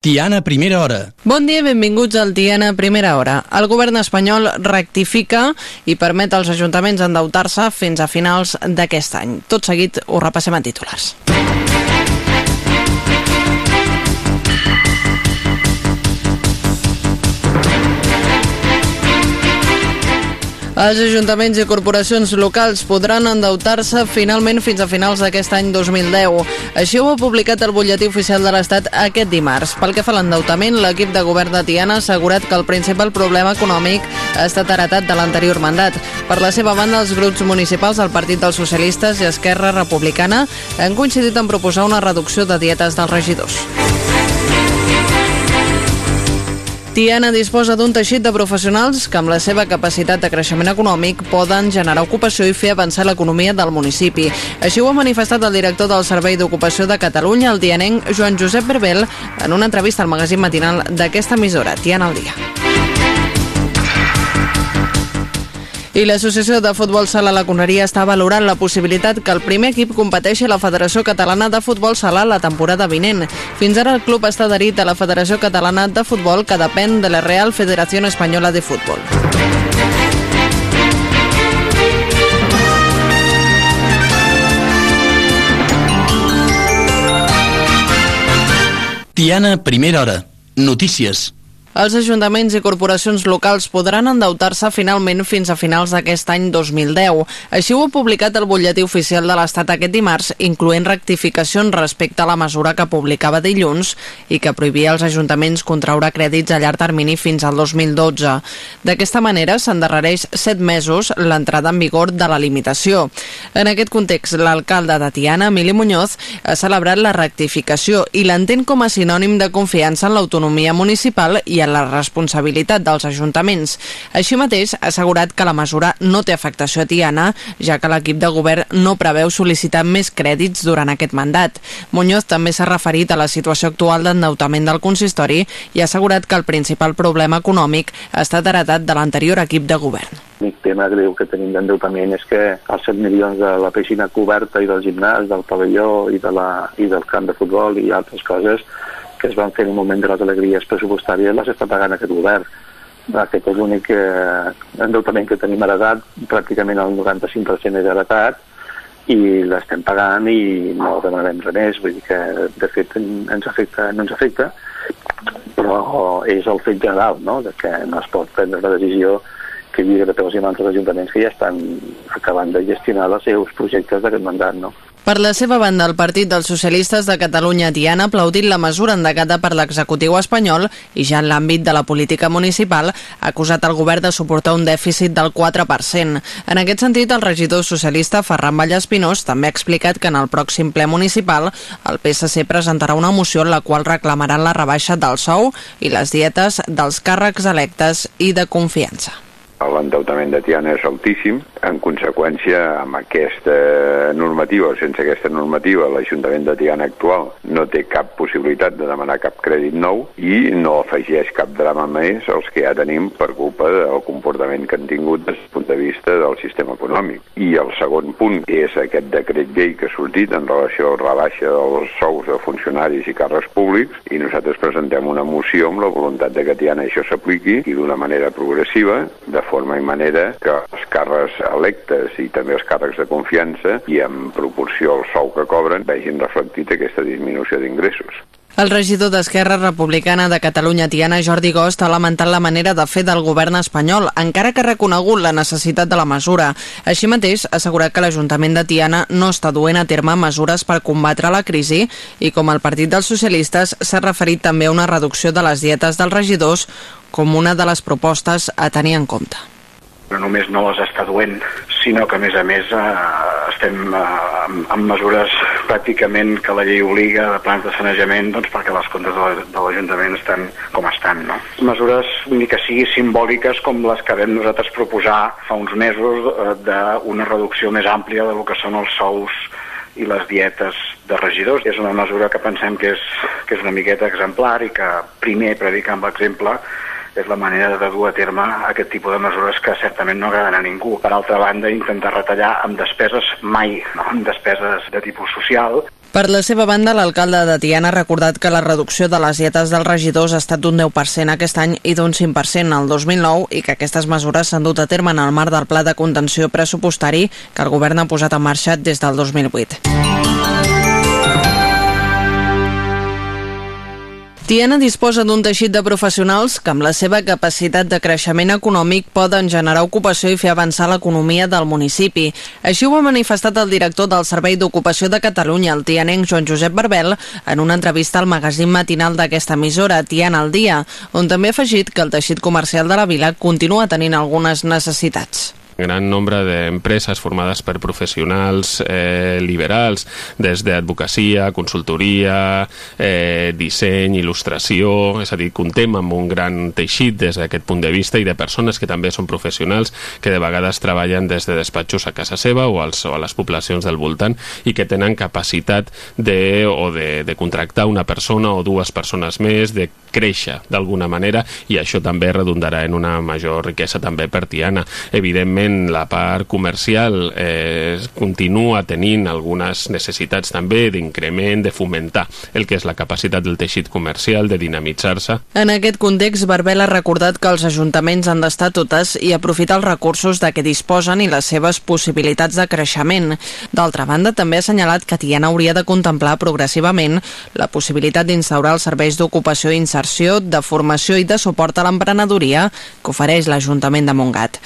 Tiana Primera Hora. Bon dia, benvinguts al Tiana Primera Hora. El govern espanyol rectifica i permet als ajuntaments endeutar-se fins a finals d'aquest any. Tot seguit ho repassem en titulars. Els ajuntaments i corporacions locals podran endeutar-se finalment fins a finals d'aquest any 2010. Així ho ha publicat el butlletí oficial de l'Estat aquest dimarts. Pel que fa a l'endeutament, l'equip de govern de Tiana ha assegurat que el principal problema econòmic ha estat heretat de l'anterior mandat. Per la seva banda, els grups municipals del Partit dels Socialistes i Esquerra Republicana han coincidit en proposar una reducció de dietes dels regidors. Tiana disposa d'un teixit de professionals que amb la seva capacitat de creixement econòmic poden generar ocupació i fer avançar l'economia del municipi. Així ho ha manifestat el director del Servei d'Ocupació de Catalunya, el dianenc Joan Josep Berbel, en una entrevista al magazín matinal d'aquesta emissora, Tiana al dia. I l'Associació de Futbol Sala La Coneria està valorant la possibilitat que el primer equip competeixi a la Federació Catalana de Futbol Sala la temporada vinent. Fins ara el club està adherit a la Federació Catalana de Futbol que depèn de la Real Federació Espanyola de Futbol. Tiana Primera Hora. Notícies. Els ajuntaments i corporacions locals podran endeutar-se finalment fins a finals d'aquest any 2010. Així ho ha publicat el butlletí oficial de l'Estat aquest dimarts, incloent rectificacions respecte a la mesura que publicava dilluns i que prohibia als ajuntaments contraure crèdits a llarg termini fins al 2012. D'aquesta manera s'endarrereix set mesos l'entrada en vigor de la limitació. En aquest context, l'alcalde de Tiana, Emili Muñoz, ha celebrat la rectificació i l'entén com a sinònim de confiança en l'autonomia municipal i en la responsabilitat dels ajuntaments. Així mateix, ha assegurat que la mesura no té afectació a Tiana, ja que l'equip de govern no preveu sol·licitar més crèdits durant aquest mandat. Muñoz també s'ha referit a la situació actual d'endeutament del consistori i ha assegurat que el principal problema econòmic ha estat heretat de l'anterior equip de govern. L'únic tema greu que tenim d'endeutament és que els 7 milions de la piscina coberta i del gimnàs, del pavelló i, de la, i del camp de futbol i altres coses que es van fer en el moment de les alegries pressupostàries les està pagant aquest govern. Aquest és l'únic eh, endeutament que tenim heretat, pràcticament el 95% és heretat, i l'estem pagant i no demanarem res més, vull dir que de fet ens afecta, no ens afecta, però és el fet general, no?, de que no es pot prendre la decisió que lliga de peus i mans als ajuntaments que ja estan acabant de gestionar els seus projectes d'aquest mandat, no? Per la seva banda, el Partit dels Socialistes de Catalunya Tiana ha aplaudit la mesura endegada per l'executiu espanyol i ja en l'àmbit de la política municipal ha acusat el govern de suportar un dèficit del 4%. En aquest sentit, el regidor socialista Ferran Vallespinós també ha explicat que en el pròxim ple municipal el PSC presentarà una moció en la qual reclamaran la rebaixa del sou i les dietes dels càrrecs electes i de confiança l'endeutament de Tiana és altíssim. En conseqüència, amb aquesta normativa o sense aquesta normativa, l'Ajuntament de Tiana actual no té cap possibilitat de demanar cap crèdit nou i no afegeix cap drama més als que ja tenim per culpa del comportament que han tingut des del punt de vista del sistema econòmic. I el segon punt és aquest decret llei que ha sortit en relació a la rebaixa dels sous de funcionaris i càrrecs públics i nosaltres presentem una moció amb la voluntat de que Tiana això s'apliqui i d'una manera progressiva, de forma i manera que els càrrecs electes i també els càrrecs de confiança i en proporció al sou que cobren vegin reflectit aquesta disminució d'ingressos. El regidor d'Esquerra Republicana de Catalunya, Tiana Jordi Gost, ha lamentat la manera de fer del govern espanyol, encara que ha reconegut la necessitat de la mesura. Així mateix, ha assegurat que l'Ajuntament de Tiana no està duent a terme mesures per combatre la crisi i, com el Partit dels Socialistes, s'ha referit també a una reducció de les dietes dels regidors com una de les propostes a tenir en compte no només no les està duent, sinó que a més a més eh, estem eh, amb, mesures pràcticament que la llei obliga de plans de sanejament doncs, perquè les comptes de l'Ajuntament estan com estan. No? Mesures ni que sigui simbòliques com les que vam nosaltres proposar fa uns mesos eh, d'una reducció més àmplia del que són els sous i les dietes de regidors. És una mesura que pensem que és, que és una miqueta exemplar i que primer predica amb l'exemple és la manera de dur a terme aquest tipus de mesures que certament no agraden a ningú. Per altra banda, intentar retallar amb despeses mai, no? amb despeses de tipus social. Per la seva banda, l'alcalde de Tiana ha recordat que la reducció de les dietes dels regidors ha estat d'un 10% aquest any i d'un 5% al 2009 i que aquestes mesures s'han dut a terme en el marc del pla de contenció pressupostari que el govern ha posat en marxa des del 2008. Tiana disposa d'un teixit de professionals que amb la seva capacitat de creixement econòmic poden generar ocupació i fer avançar l'economia del municipi. Així ho ha manifestat el director del Servei d'Ocupació de Catalunya, el tianenc Joan Josep Barbel, en una entrevista al magazín matinal d'aquesta emissora, Tiana al dia, on també ha afegit que el teixit comercial de la vila continua tenint algunes necessitats gran nombre d'empreses formades per professionals eh, liberals, des d'advocacia, consultoria, eh, disseny, il·lustració, és a dir, contem amb un gran teixit des d'aquest punt de vista i de persones que també són professionals que de vegades treballen des de despatxos a casa seva o, als, o a les poblacions del voltant i que tenen capacitat de, o de, de contractar una persona o dues persones més, de créixer d'alguna manera i això també redundarà en una major riquesa també per Tiana. Evidentment, evidentment la part comercial eh, continua tenint algunes necessitats també d'increment, de fomentar el que és la capacitat del teixit comercial, de dinamitzar-se. En aquest context, Barbel ha recordat que els ajuntaments han d'estar totes i aprofitar els recursos de què disposen i les seves possibilitats de creixement. D'altra banda, també ha assenyalat que Tiana hauria de contemplar progressivament la possibilitat d'instaurar els serveis d'ocupació i inserció, de formació i de suport a l'emprenedoria que ofereix l'Ajuntament de Montgat.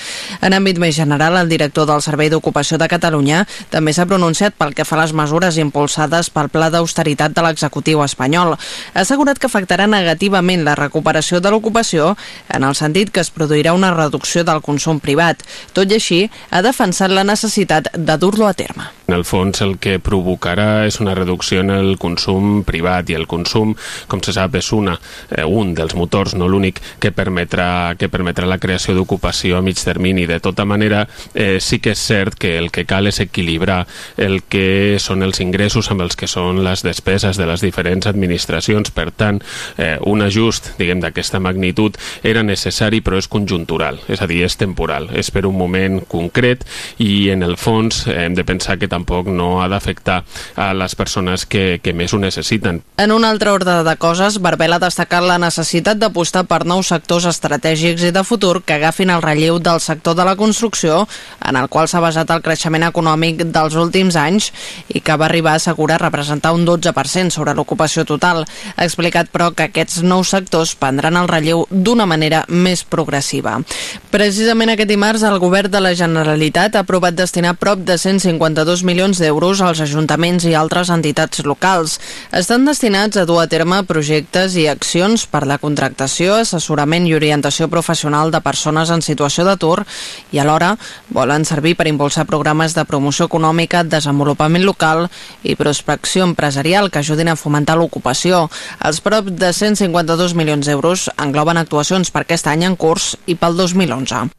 En àmbit més general, el director del Servei d'Ocupació de Catalunya també s'ha pronunciat pel que fa a les mesures impulsades pel pla d'austeritat de l'executiu espanyol. Ha assegurat que afectarà negativament la recuperació de l'ocupació en el sentit que es produirà una reducció del consum privat. Tot i així, ha defensat la necessitat de dur-lo a terme. En el fons el que provocarà és una reducció en el consum privat i el consum, com se sap, és una, eh, un dels motors, no l'únic, que permetrà, que permetrà la creació d'ocupació a mig termini. De tota manera, eh, sí que és cert que el que cal és equilibrar el que són els ingressos amb els que són les despeses de les diferents administracions. Per tant, eh, un ajust, diguem, d'aquesta magnitud era necessari però és conjuntural, és a dir, és temporal, és per un moment concret i en el fons hem de pensar que tampoc no ha d'afectar a les persones que, que més ho necessiten. En un altre ordre de coses, Barbel ha destacat la necessitat d'apostar per nous sectors estratègics i de futur que agafin el relleu del sector de la construcció, en el qual s'ha basat el creixement econòmic dels últims anys i que va arribar a assegurar representar un 12% sobre l'ocupació total. Ha explicat, però, que aquests nous sectors prendran el relleu d'una manera més progressiva. Precisament aquest dimarts, el govern de la Generalitat ha aprovat destinar prop de 152 milions d'euros als ajuntaments i altres entitats locals. Estan destinats a dur a terme projectes i accions per la contractació, assessorament i orientació professional de persones en situació d'atur i alhora volen servir per impulsar programes de promoció econòmica, desenvolupament local i prospecció empresarial que ajudin a fomentar l'ocupació. Els prop de 152 milions d'euros engloben actuacions per aquest any en curs i pel 2011.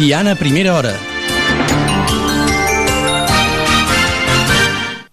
Tiana, primera hora.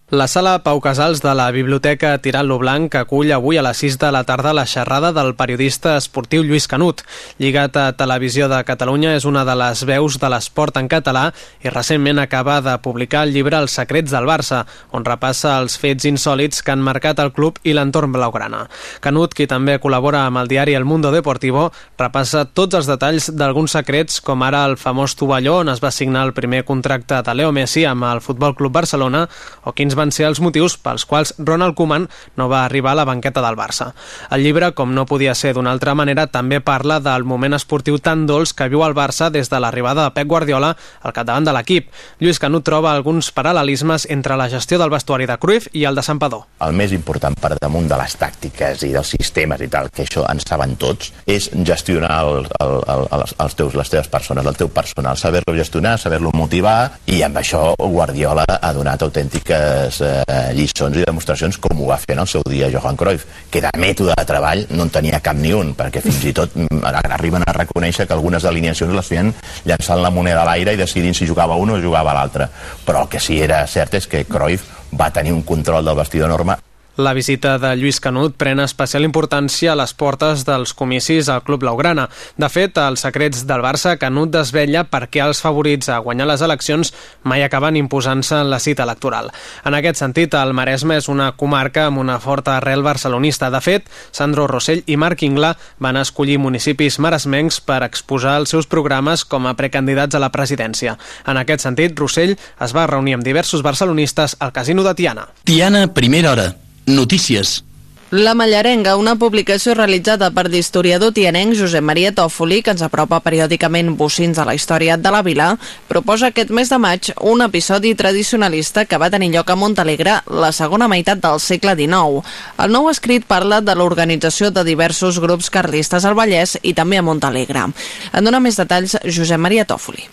La sala Pau Casals de la Biblioteca Tirant-lo Blanc acull avui a les 6 de la tarda la xerrada del periodista esportiu Lluís Canut. Lligat a Televisió de Catalunya, és una de les veus de l'esport en català i recentment acaba de publicar el llibre Els secrets del Barça, on repassa els fets insòlids que han marcat el club i l'entorn blaugrana. Canut, qui també col·labora amb el diari El Mundo Deportivo, repassa tots els detalls d'alguns secrets, com ara el famós tovalló on es va signar el primer contracte de Leo Messi amb el Futbol Club Barcelona o quins van ser els motius pels quals Ronald Koeman no va arribar a la banqueta del Barça. El llibre, com no podia ser d'una altra manera, també parla del moment esportiu tan dolç que viu el Barça des de l'arribada de Pep Guardiola al capdavant de l'equip. Lluís Canut troba alguns paral·lelismes entre la gestió del vestuari de Cruyff i el de Padó. El més important per damunt de les tàctiques i dels sistemes i tal, que això en saben tots, és gestionar el, el, el, els teus, les teves persones, el teu personal, saber-lo gestionar, saber-lo motivar, i amb això Guardiola ha donat autèntiques aquestes eh, lliçons i demostracions com ho va fer en el seu dia Johan Cruyff, que de mètode de treball no en tenia cap ni un, perquè fins i tot mm, arriben a reconèixer que algunes alineacions les feien llançant la moneda a l'aire i decidint si jugava un o jugava l'altre. Però el que sí era cert és que Cruyff va tenir un control del vestidor enorme La visita de Lluís Canut pren especial importància a les portes dels comicis al Club Blaugrana. De fet, als secrets del Barça, Canut desvetlla per què els favorits a guanyar les eleccions mai acaben imposant-se en la cita electoral. En aquest sentit, el Maresme és una comarca amb una forta arrel barcelonista. De fet, Sandro Rossell i Marc Ingla van escollir municipis maresmencs per exposar els seus programes com a precandidats a la presidència. En aquest sentit, Rossell es va reunir amb diversos barcelonistes al Casino de Tiana. Tiana, primera hora. Notícies. La Mallarenga, una publicació realitzada per l'historiador tianenc Josep Maria Tòfoli, que ens apropa periòdicament bocins de la història de la vila, proposa aquest mes de maig un episodi tradicionalista que va tenir lloc a Montalegre la segona meitat del segle XIX. El nou escrit parla de l'organització de diversos grups carlistes al Vallès i també a Montalegre. En dona més detalls Josep Maria Tòfoli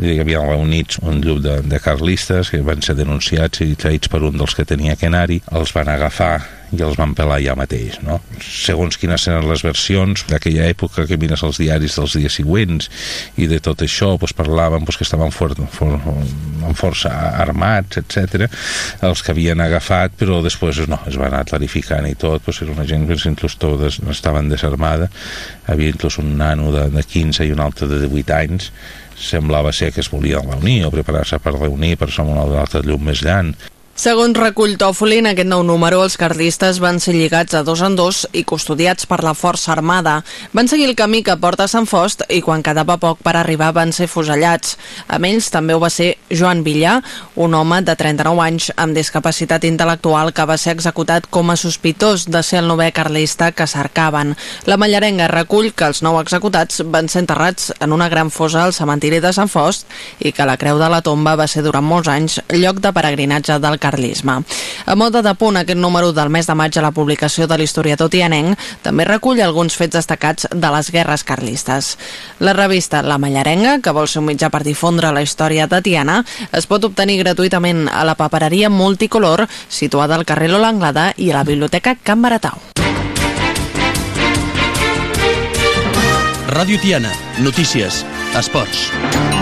hi havia reunits un grup de, de carlistes que van ser denunciats i traïts per un dels que tenia que anar-hi, els van agafar i els van pelar ja mateix, no? Segons quines eren les versions d'aquella època que mires els diaris dels dies següents i de tot això doncs, parlaven doncs, que estaven for, for, amb força armats, etc. els que havien agafat, però després no, es van anar clarificant i tot, doncs, era una gent que inclús totes estaven desarmada, havia inclús un nano de, de 15 i un altre de 18 anys semblava ser que es volien reunir o preparar-se per reunir per som un altre llum més llan Segons recull Tòfoli, en aquest nou número els carlistes van ser lligats a dos en dos i custodiats per la Força Armada. Van seguir el camí que porta a Sant Fost i quan quedava poc per arribar van ser fusellats. A ells també ho va ser Joan Villà, un home de 39 anys amb discapacitat intel·lectual que va ser executat com a sospitós de ser el novè carlista que cercaven. La Mallarenga recull que els nou executats van ser enterrats en una gran fosa al cementiri de Sant Fost i que la creu de la tomba va ser durant molts anys lloc de peregrinatge del carlisme. A moda de punt, aquest número del mes de maig a la publicació de l'historiador tianenc també recull alguns fets destacats de les guerres carlistes. La revista La Mallarenga, que vol ser un mitjà per difondre la història de Tiana, es pot obtenir gratuïtament a la papereria multicolor situada al carrer Lola Anglada i a la biblioteca Can Baratau. Ràdio Tiana. Notícies. Esports.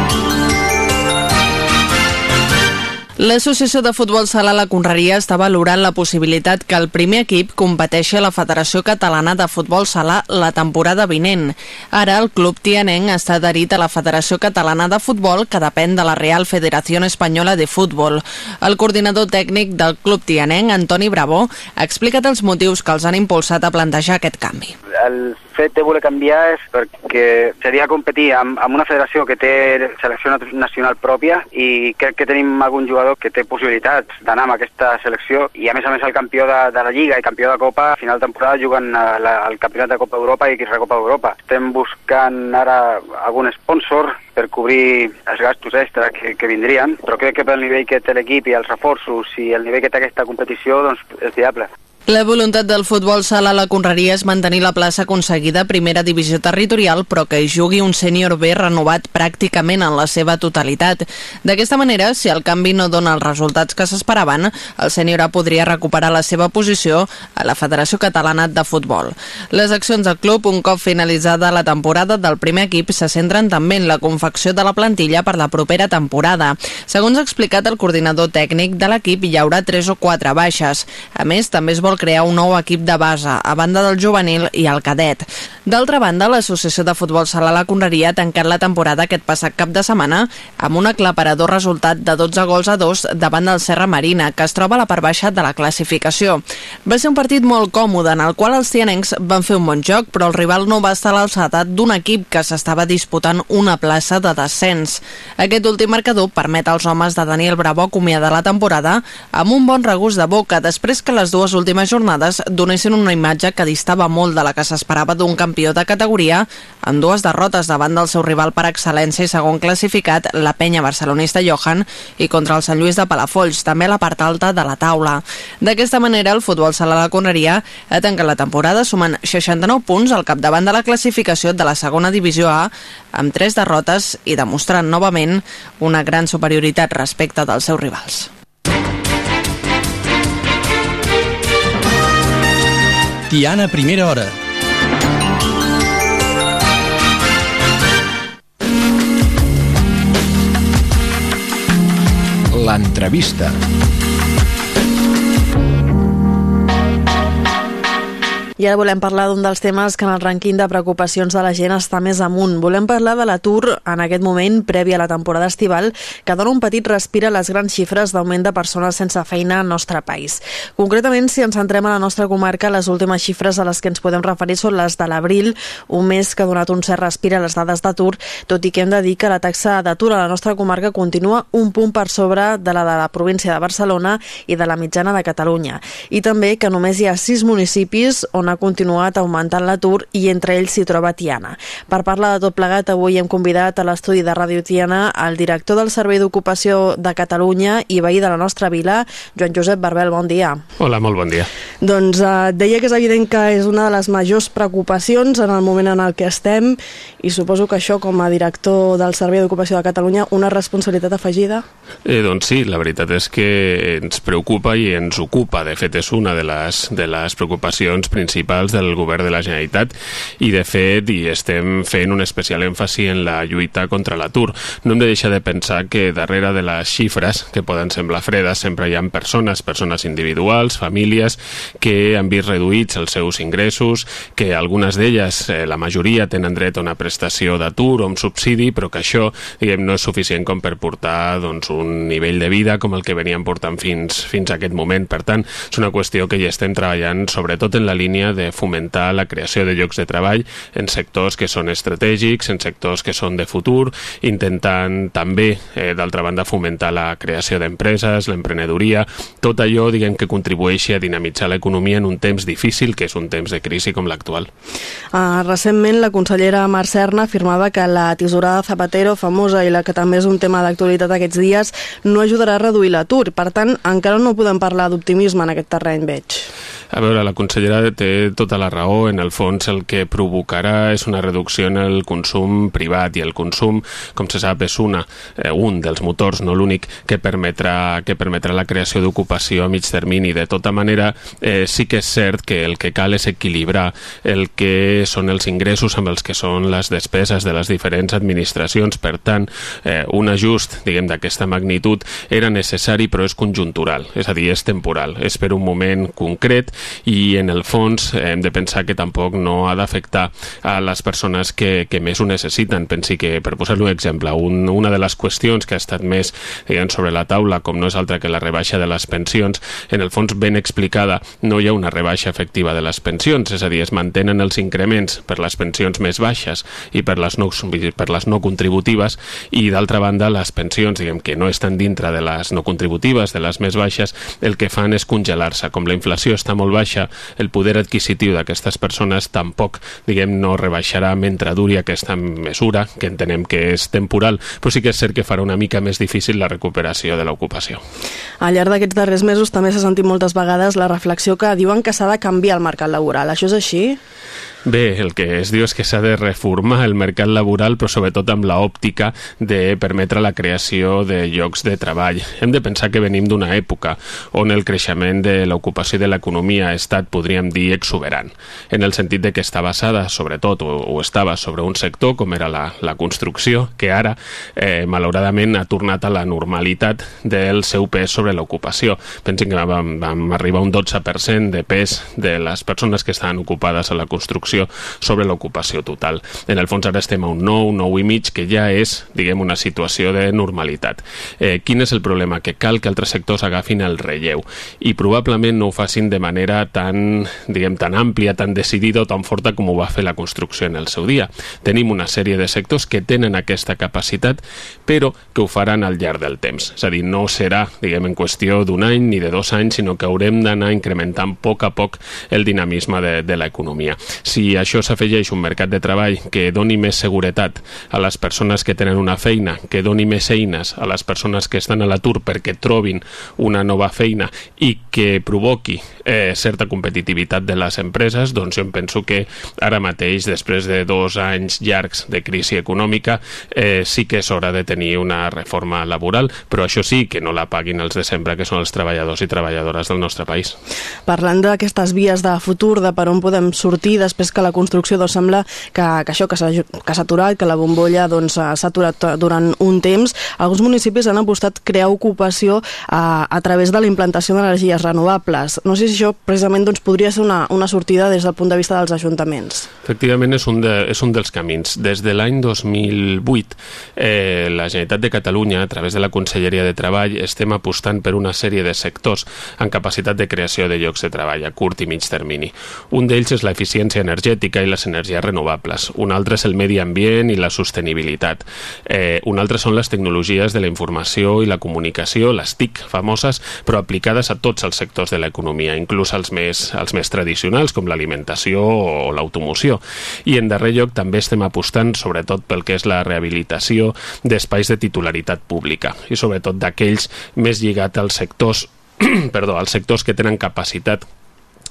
L'Associació de Futbol Sala La Conreria està valorant la possibilitat que el primer equip competeixi a la Federació Catalana de Futbol Sala la temporada vinent. Ara el club tianenc està adherit a la Federació Catalana de Futbol que depèn de la Real Federació Espanyola de Futbol. El coordinador tècnic del club tianenc, Antoni Bravo, ha explicat els motius que els han impulsat a plantejar aquest canvi. El fet de voler canviar és perquè seria competir amb, amb una federació que té selecció nacional pròpia i crec que tenim algun jugador que té possibilitats d'anar amb aquesta selecció i a més a més el campió de, de la Lliga i campió de Copa a final de temporada juguen al Campionat de Copa d'Europa i Recopa d'Europa. Estem buscant ara algun sponsor per cobrir els gastos extra que, que vindrien, però crec que pel nivell que té l'equip i els reforços i el nivell que té aquesta competició doncs és viable. La voluntat del futbol sala a la Conreria és mantenir la plaça aconseguida a primera divisió territorial, però que hi jugui un sènior B renovat pràcticament en la seva totalitat. D'aquesta manera, si el canvi no dona els resultats que s'esperaven, el sènior A podria recuperar la seva posició a la Federació Catalana de Futbol. Les accions del club, un cop finalitzada la temporada del primer equip, se centren també en la confecció de la plantilla per la propera temporada. Segons ha explicat el coordinador tècnic de l'equip, hi haurà 3 o 4 baixes. A més, també es vol vol crear un nou equip de base, a banda del juvenil i el cadet. D'altra banda, l'Associació de Futbol Sala La Conreria ha tancat la temporada aquest passat cap de setmana amb un aclaparador resultat de 12 gols a 2 davant del Serra Marina, que es troba a la part baixa de la classificació. Va ser un partit molt còmode, en el qual els tianencs van fer un bon joc, però el rival no va estar a l'alçada d'un equip que s'estava disputant una plaça de descens. Aquest últim marcador permet als homes de Daniel Bravo acomiadar la temporada amb un bon regust de boca després que les dues últimes últimes jornades donessin una imatge que distava molt de la que s'esperava d'un campió de categoria amb dues derrotes davant del seu rival per excel·lència i segon classificat, la penya barcelonista Johan, i contra el Sant Lluís de Palafolls, també a la part alta de la taula. D'aquesta manera, el futbol sala la Conreria ha tancat la temporada sumant 69 punts al capdavant de la classificació de la segona divisió A amb tres derrotes i demostrant novament una gran superioritat respecte dels seus rivals. Tiana, primera hora. L'entrevista. I ara volem parlar d'un dels temes que en el rànquing de preocupacions de la gent està més amunt. Volem parlar de l'atur en aquest moment, previ a la temporada estival, que dona un petit respir a les grans xifres d'augment de persones sense feina al nostre país. Concretament, si ens centrem a la nostra comarca, les últimes xifres a les que ens podem referir són les de l'abril, un mes que ha donat un cert respir a les dades d'atur, tot i que hem de dir que la taxa d'atur a la nostra comarca continua un punt per sobre de la de la província de Barcelona i de la mitjana de Catalunya. I també que només hi ha sis municipis on ha continuat augmentant l'atur i entre ells s'hi troba Tiana. Per parlar de tot plegat, avui hem convidat a l'estudi de Ràdio Tiana el director del Servei d'Ocupació de Catalunya i veí de la nostra vila, Joan Josep Barbel, bon dia. Hola, molt bon dia. Doncs eh, deia que és evident que és una de les majors preocupacions en el moment en el que estem i suposo que això, com a director del Servei d'Ocupació de Catalunya, una responsabilitat afegida? Eh, doncs sí, la veritat és que ens preocupa i ens ocupa. De fet, és una de les, de les preocupacions principals del govern de la Generalitat i, de fet, hi estem fent un especial èmfasi en la lluita contra l'atur. No hem de deixar de pensar que darrere de les xifres, que poden semblar fredes, sempre hi ha persones, persones individuals, famílies, que han vist reduïts els seus ingressos, que algunes d'elles, eh, la majoria, tenen dret a una prestació d'atur o un subsidi, però que això diguem, no és suficient com per portar doncs, un nivell de vida com el que venien portant fins, fins a aquest moment. Per tant, és una qüestió que ja estem treballant sobretot en la línia de fomentar la creació de llocs de treball en sectors que són estratègics, en sectors que són de futur, intentant també, eh, d'altra banda, fomentar la creació d'empreses, l'emprenedoria, tot allò diguem que contribueixi a dinamitzar l'economia en un temps difícil, que és un temps de crisi com l'actual. Uh, recentment, la consellera Mar Serna afirmava que la tisorada Zapatero, famosa i la que també és un tema d'actualitat aquests dies, no ajudarà a reduir l'atur. Per tant, encara no podem parlar d'optimisme en aquest terreny, veig. A veure, la consellera té tota la raó. En el fons el que provocarà és una reducció en el consum privat i el consum, com se sap, és una, eh, un dels motors, no l'únic, que permetrà, que permetrà la creació d'ocupació a mig termini. De tota manera, eh, sí que és cert que el que cal és equilibrar el que són els ingressos amb els que són les despeses de les diferents administracions. Per tant, eh, un ajust, diguem, d'aquesta magnitud era necessari però és conjuntural, és a dir, és temporal, és per un moment concret i en el fons hem de pensar que tampoc no ha d'afectar a les persones que, que més ho necessiten. Pensi que, per posar-li un exemple, un, una de les qüestions que ha estat més diguem, sobre la taula, com no és altra que la rebaixa de les pensions, en el fons ben explicada, no hi ha una rebaixa efectiva de les pensions, és a dir, es mantenen els increments per les pensions més baixes i per les no, per les no contributives i d'altra banda les pensions diguem que no estan dintre de les no contributives, de les més baixes, el que fan és congelar-se. Com la inflació està molt baixa, el poder adquisitiu d'aquestes persones tampoc, diguem, no rebaixarà mentre duri aquesta mesura, que entenem que és temporal, però sí que és cert que farà una mica més difícil la recuperació de l'ocupació. Al llarg d'aquests darrers mesos també s'ha sentit moltes vegades la reflexió que diuen que s'ha de canviar el mercat laboral. Això és així? Bé, el que es diu és que s'ha de reformar el mercat laboral, però sobretot amb l'òptica de permetre la creació de llocs de treball. Hem de pensar que venim d'una època on el creixement de l'ocupació de l'economia ha estat, podríem dir, exuberant, en el sentit de que està basada, sobretot, o, o estava sobre un sector com era la, la construcció, que ara, eh, malauradament, ha tornat a la normalitat del seu pes sobre l'ocupació. Pensin que vam, vam arribar a un 12% de pes de les persones que estaven ocupades a la construcció informació sobre l'ocupació total. En el fons ara estem a un 9, 9 i mig, que ja és, diguem, una situació de normalitat. Eh, quin és el problema? Que cal que altres sectors agafin el relleu i probablement no ho facin de manera tan, diguem, tan àmplia, tan decidida o tan forta com ho va fer la construcció en el seu dia. Tenim una sèrie de sectors que tenen aquesta capacitat, però que ho faran al llarg del temps. És a dir, no serà, diguem, en qüestió d'un any ni de dos anys, sinó que haurem d'anar incrementant a poc a poc el dinamisme de, de l'economia. Si això s'afegeix un mercat de treball que doni més seguretat a les persones que tenen una feina, que doni més eines a les persones que estan a l'atur perquè trobin una nova feina i que provoqui eh, certa competitivitat de les empreses, doncs jo penso que ara mateix, després de dos anys llargs de crisi econòmica, eh, sí que és hora de tenir una reforma laboral, però això sí, que no la paguin els de sempre, que són els treballadors i treballadores del nostre país. Parlant d'aquestes vies de futur, de per on podem sortir després que la construcció doncs, sembla que, que això que s'ha aturat, que la bombolla doncs, s'ha doncs, aturat durant un temps. Alguns municipis han apostat crear ocupació a, a través de la implantació d'energies renovables. No sé si això precisament doncs, podria ser una, una sortida des del punt de vista dels ajuntaments. Efectivament, és un, de, és un dels camins. Des de l'any 2008, eh, la Generalitat de Catalunya, a través de la Conselleria de Treball, estem apostant per una sèrie de sectors amb capacitat de creació de llocs de treball a curt i mig termini. Un d'ells és l'eficiència energètica i les energies renovables. Un altre és el medi ambient i la sostenibilitat. Eh, un altre són les tecnologies de la informació i la comunicació, les TIC famoses, però aplicades a tots els sectors de l'economia, inclús als més, als més tradicionals, com l'alimentació o l'automoció. I en darrer lloc també estem apostant sobretot pel que és la rehabilitació d'espais de titularitat pública i sobretot d'aquells més lligats als sectors perdó, als sectors que tenen capacitat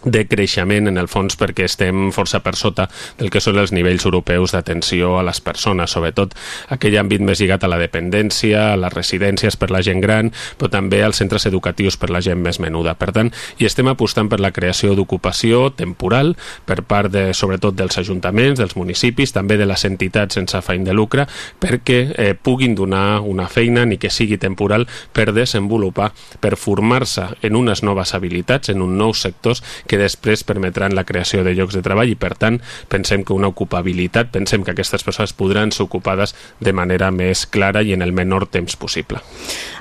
de creixement en el fons perquè estem força per sota del que són els nivells europeus d'atenció a les persones, sobretot aquell àmbit més lligat a la dependència, a les residències per la gent gran, però també als centres educatius per la gent més menuda. Per tant, hi estem apostant per la creació d'ocupació temporal per part de, sobretot dels ajuntaments, dels municipis, també de les entitats sense afany de lucre, perquè eh, puguin donar una feina, ni que sigui temporal, per desenvolupar, per formar-se en unes noves habilitats, en uns nous sectors que després permetran la creació de llocs de treball i per tant pensem que una ocupabilitat, pensem que aquestes persones podran ser ocupades de manera més clara i en el menor temps possible.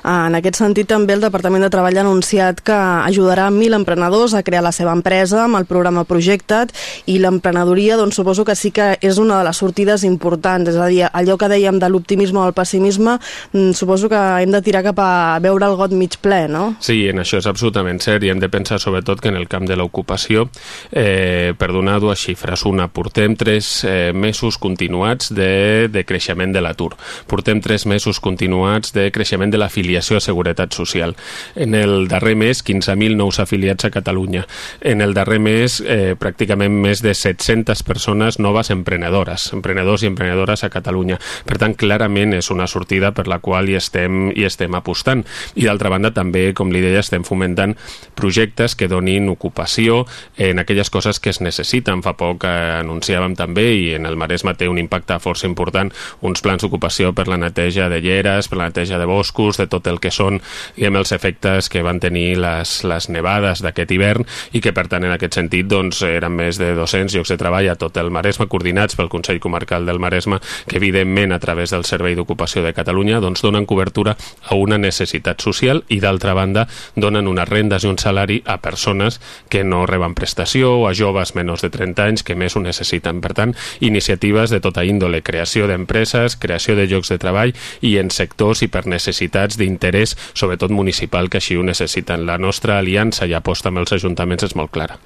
En aquest sentit també el Departament de Treball ha anunciat que ajudarà 1.000 emprenedors a crear la seva empresa amb el programa Projecta't i l'emprenedoria doncs suposo que sí que és una de les sortides importants, és a dir, allò que dèiem de l'optimisme o el pessimisme mm, suposo que hem de tirar cap a veure el got mig ple, no? Sí, en això és absolutament cert i hem de pensar sobretot que en el camp de l'ocupació ocupació, eh, per donar dues xifres. Una, portem tres eh, mesos continuats de, de creixement de l'atur. Portem tres mesos continuats de creixement de l'afiliació a Seguretat Social. En el darrer mes, 15.000 nous afiliats a Catalunya. En el darrer mes, eh, pràcticament més de 700 persones noves emprenedores, emprenedors i emprenedores a Catalunya. Per tant, clarament és una sortida per la qual hi estem, hi estem apostant. I d'altra banda, també, com li deia, estem fomentant projectes que donin ocupació inversió en aquelles coses que es necessiten. Fa poc eh, anunciàvem també, i en el Maresme té un impacte força important, uns plans d'ocupació per la neteja de lleres, per la neteja de boscos, de tot el que són diguem, els efectes que van tenir les, les nevades d'aquest hivern i que, per tant, en aquest sentit, doncs, eren més de 200 llocs de treball a tot el Maresme, coordinats pel Consell Comarcal del Maresme, que, evidentment, a través del Servei d'Ocupació de Catalunya, doncs, donen cobertura a una necessitat social i, d'altra banda, donen unes rendes i un salari a persones que no reben prestació o a joves menors de 30 anys que més ho necessiten. Per tant, iniciatives de tota índole, creació d'empreses, creació de llocs de treball i en sectors i per necessitats d'interès, sobretot municipal, que així ho necessiten. La nostra aliança i aposta amb els ajuntaments és molt clara.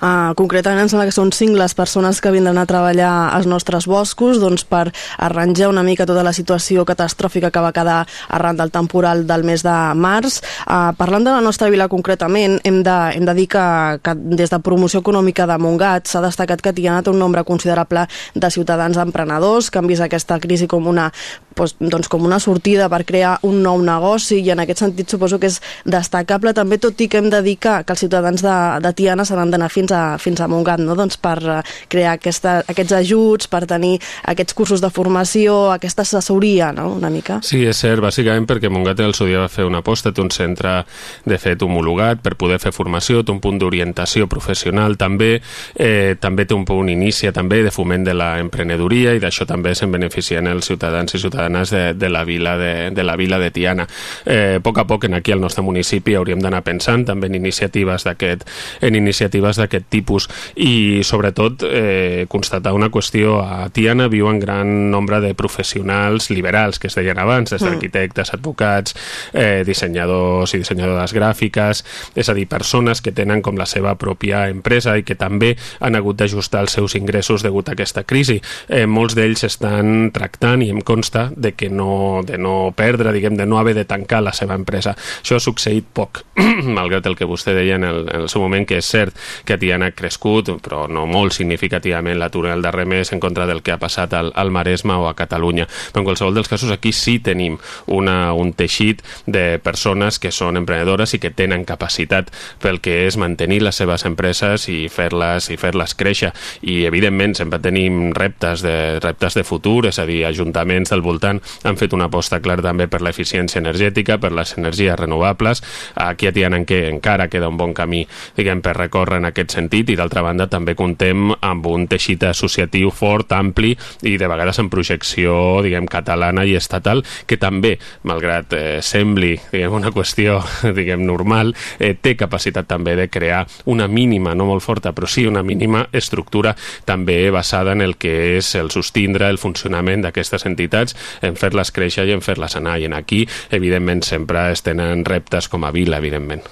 Uh, concretament, em sembla que són cinc les persones que vindran a treballar als nostres boscos doncs, per arranjar una mica tota la situació catastròfica que va quedar arran del temporal del mes de març. Uh, parlant de la nostra vila concretament, hem de, hem de dir que, que des de promoció econòmica de Montgat s'ha destacat que ha anat un nombre considerable de ciutadans emprenedors que han vist aquesta crisi com una, doncs, doncs com una sortida per crear un nou negoci i en aquest sentit suposo que és destacable també tot i que hem de dir que, que els ciutadans de, de Tiana s'han d'anar fins, a, fins a Montgat no? doncs per eh, crear aquesta, aquests ajuts, per tenir aquests cursos de formació, aquesta assessoria no? una mica. Sí, és cert, bàsicament perquè Montgat el seu dia va fer una aposta, té un centre de fet homologat per poder fer formació, té un punt d'orientació formació professional també, eh, també té un punt inicia també de foment de la emprenedoria i d'això també se'n beneficien els ciutadans i ciutadanes de, de, la vila de, de la vila de Tiana. Eh, a poc a poc en aquí al nostre municipi hauríem d'anar pensant també en iniciatives d'aquest en iniciatives d'aquest tipus. I sobretot eh, constatar una qüestió. A Tiana viuen gran nombre de professionals liberals que es deien abans, des d'arquitectes, advocats, eh, dissenyadors i dissenyadores gràfiques, és a dir, persones que tenen com la seva pròpia empresa i que també han hagut d'ajustar els seus ingressos degut a aquesta crisi. Eh, molts d'ells estan tractant i em consta de que no, de no perdre, diguem, de no haver de tancar la seva empresa. Això ha succeït poc, malgrat el que vostè deia en el, en el seu moment, que és cert que Tiana ha crescut, però no molt significativament l'atur en el darrer mes en contra del que ha passat al, al Maresme o a Catalunya. Però en qualsevol dels casos aquí sí tenim una, un teixit de persones que són emprenedores i que tenen capacitat pel que és mantenir la seves empreses i fer-les i fer-les créixer. I, evidentment, sempre tenim reptes de, reptes de futur, és a dir, ajuntaments del voltant han fet una aposta clara també per l'eficiència energètica, per les energies renovables. Aquí a Tiana que encara queda un bon camí diguem, per recórrer en aquest sentit i, d'altra banda, també contem amb un teixit associatiu fort, ampli i de vegades en projecció diguem, catalana i estatal, que també, malgrat eh, sembli diguem, una qüestió diguem, normal, eh, té capacitat també de crear una mínima, no molt forta, però sí una mínima estructura també basada en el que és el sostindre el funcionament d'aquestes entitats, en fer-les créixer i en fer-les anar. I en aquí, evidentment, sempre es tenen reptes com a vila, evidentment.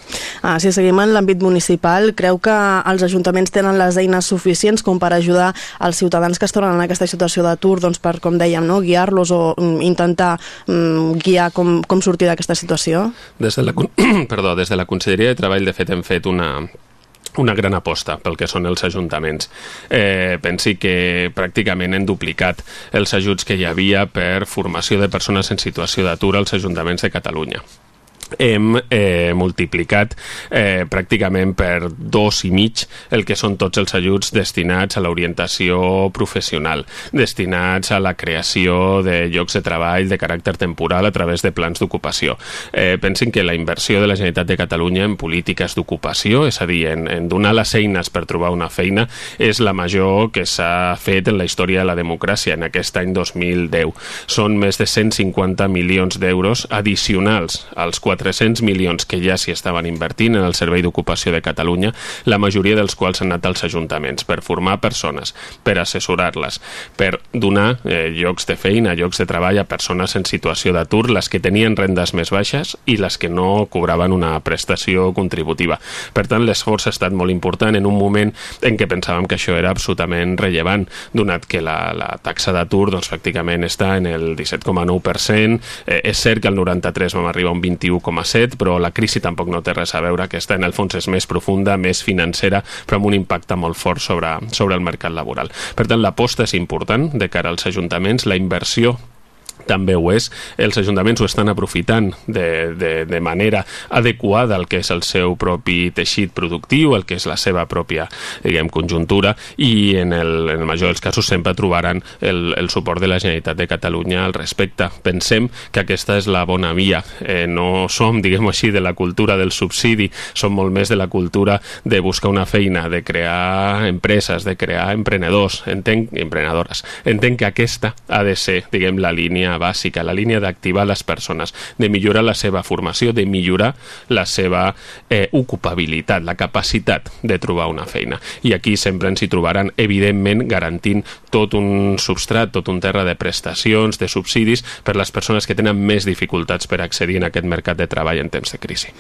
Ah, si seguim en l'àmbit municipal, creu que els ajuntaments tenen les eines suficients com per ajudar els ciutadans que es troben en aquesta situació d'atur, doncs per, com dèiem, no? guiar-los o mm, intentar mm, guiar com, com sortir d'aquesta situació? Des de, la, perdó, des de la Conselleria de Treball, de fet, hem fet una, una gran aposta pel que són els ajuntaments. Eh, pensi que pràcticament hem duplicat els ajuts que hi havia per formació de persones en situació d'atur als ajuntaments de Catalunya hem eh, multiplicat eh, pràcticament per dos i mig el que són tots els ajuts destinats a l'orientació professional, destinats a la creació de llocs de treball de caràcter temporal a través de plans d'ocupació. Eh, pensin que la inversió de la Generalitat de Catalunya en polítiques d'ocupació, és a dir, en, en donar les eines per trobar una feina, és la major que s'ha fet en la història de la democràcia en aquest any 2010. Són més de 150 milions d'euros addicionals als 4 400 milions que ja s'hi estaven invertint en el Servei d'Ocupació de Catalunya, la majoria dels quals han anat als ajuntaments per formar persones, per assessorar-les, per donar eh, llocs de feina, llocs de treball a persones en situació d'atur, les que tenien rendes més baixes i les que no cobraven una prestació contributiva. Per tant, l'esforç ha estat molt important en un moment en què pensàvem que això era absolutament rellevant, donat que la, la taxa d'atur doncs, pràcticament està en el 17,9%, eh, és cert que el 93 vam arribar a un 21, 1,7, però la crisi tampoc no té res a veure, aquesta en el fons és més profunda, més financera, però amb un impacte molt fort sobre, sobre el mercat laboral. Per tant, l'aposta és important de cara als ajuntaments, la inversió també ho és. Els ajuntaments ho estan aprofitant de, de, de manera adequada al que és el seu propi teixit productiu, el que és la seva pròpia diguem, conjuntura i en el, en el major dels casos sempre trobaran el, el suport de la Generalitat de Catalunya al respecte. Pensem que aquesta és la bona via. Eh, no som, diguem així, de la cultura del subsidi, som molt més de la cultura de buscar una feina, de crear empreses, de crear emprenedors, entenc, emprenedores. Entenc que aquesta ha de ser, diguem, la línia bàsica, la línia d'activar les persones, de millorar la seva formació, de millorar la seva eh, ocupabilitat, la capacitat de trobar una feina. I aquí sempre ens hi trobaran, evidentment, garantint tot un substrat, tot un terra de prestacions, de subsidis per les persones que tenen més dificultats per accedir en aquest mercat de treball en temps de crisi.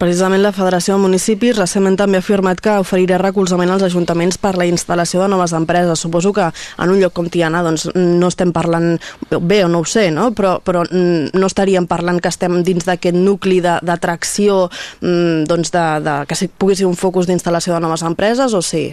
Precisament la Federació de Municipis recentment també ha afirmat que oferirà recolzament als ajuntaments per la instal·lació de noves empreses. Suposo que en un lloc com Tiana doncs, no estem parlant bé o no ho sé, no? però, però mm, no estaríem parlant que estem dins d'aquest nucli d'atracció mm, doncs de, de, que pugui ser un focus d'instal·lació de noves empreses o sí?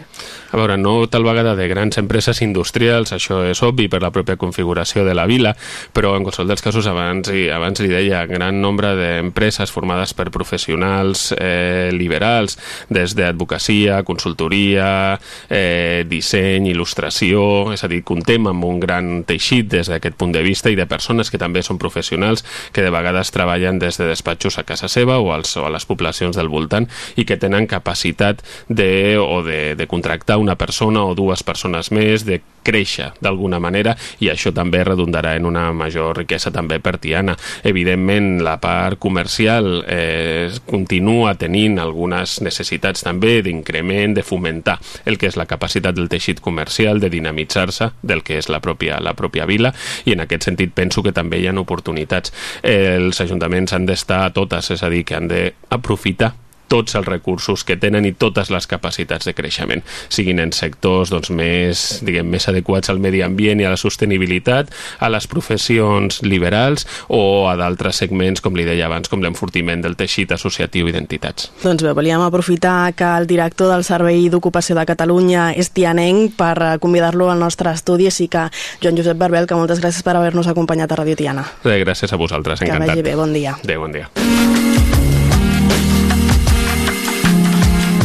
A veure, no tal vegada de grans empreses industrials, això és obvi per la pròpia configuració de la vila, però en qualsevol dels casos abans, i abans li deia, gran nombre d'empreses formades per professionals eh, liberals, des d'advocacia, consultoria, eh, disseny, il·lustració, és a dir, contem amb un gran teixit des d'aquest punt de vista i de persones que també són professionals que de vegades treballen des de despatxos a casa seva o, als, o a les poblacions del voltant i que tenen capacitat de, o de, de contractar una persona o dues persones més, de créixer d'alguna manera i això també redundarà en una major riquesa també per Tiana. Evidentment, la part comercial eh, continua tenint algunes necessitats també d'increment, de fomentar el que és la capacitat del teixit comercial, de dinamitzar-se del que és la pròpia, la pròpia vila i en aquest sentit penso que també hi ha oportunitats. Eh, els ajuntaments han d'estar a totes, és a dir, que han d'aprofitar tots els recursos que tenen i totes les capacitats de creixement, siguin en sectors doncs, més, diguem, més adequats al medi ambient i a la sostenibilitat, a les professions liberals o a d'altres segments, com li deia abans, com l'enfortiment del teixit associatiu i d'entitats. Doncs bé, volíem aprofitar que el director del Servei d'Ocupació de Catalunya és tianenc per eh, convidar-lo al nostre estudi, així que Joan Josep Barbel, que moltes gràcies per haver-nos acompanyat a Radio Tiana. Bé, gràcies a vosaltres, encantat. Que vagi bé, bon dia. Adéu, bon dia.